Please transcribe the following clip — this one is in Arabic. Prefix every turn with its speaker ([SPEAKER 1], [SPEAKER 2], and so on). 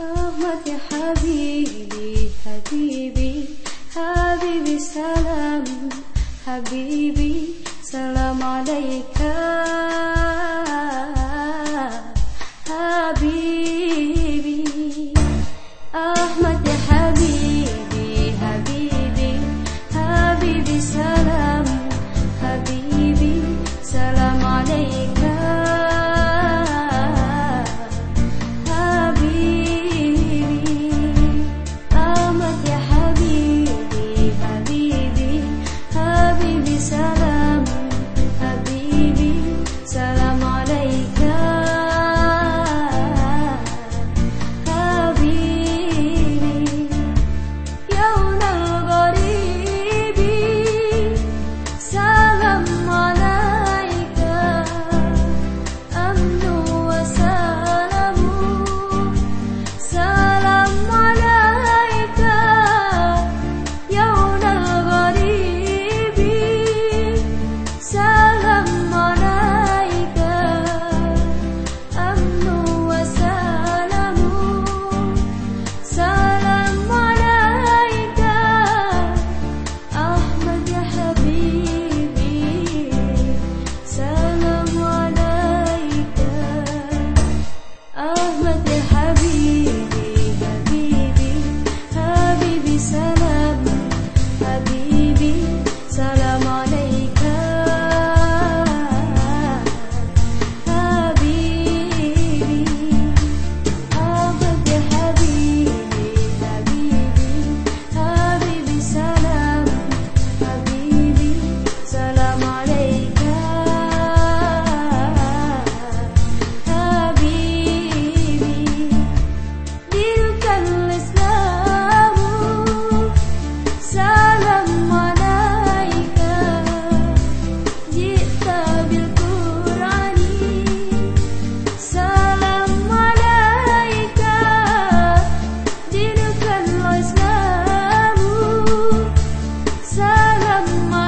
[SPEAKER 1] أحمد حبيبي حبيبي حبيبي سلام حبيبي سلام عليك. حبيبي 怎么？